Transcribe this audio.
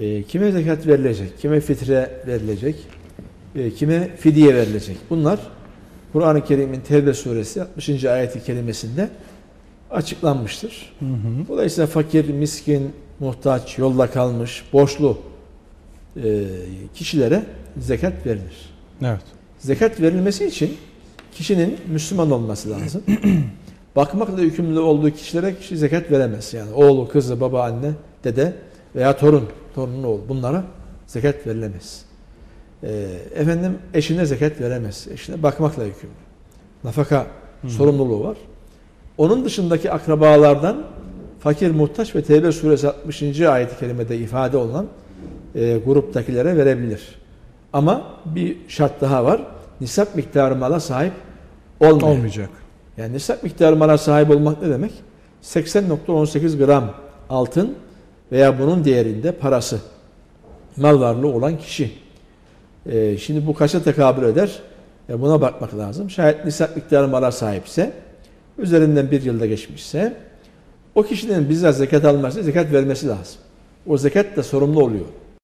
E, kime zekat verilecek, kime fitre verilecek, e, kime fidye verilecek. Bunlar Kur'an-ı Kerim'in Tevbe suresi 60. ayeti kelimesinde açıklanmıştır. Hı hı. Dolayısıyla fakir, miskin, muhtaç, yolda kalmış, borçlu e, kişilere zekat verilir. Evet. Zekat verilmesi için kişinin Müslüman olması lazım. Bakmakla yükümlü olduğu kişilere kişi zekat veremez. Yani oğlu, kızı, baba, anne, dede veya torun, torunun oğlu bunlara zekat verilemez. Ee, efendim eşine zekat veremez. Eşine bakmakla yükümlü. Nafaka sorumluluğu var. Onun dışındaki akrabalardan fakir, muhtaç ve Tevbe suresi 60. ayet-i kerimede ifade olan e, gruptakilere verebilir. Ama bir şart daha var. Nisap miktarı mala sahip olmuyor. Olmayacak. Yani nisap miktarı mala sahip olmak ne demek? 80.18 gram altın veya bunun değerinde parası mal varlığı olan kişi. Ee, şimdi bu kaça tekabül eder? E, buna bakmak lazım. Şayet nisap miktarı mala sahipse, üzerinden bir yılda geçmişse, o kişinin bizzat zekat alması, zekat vermesi lazım. O zekat da sorumlu oluyor.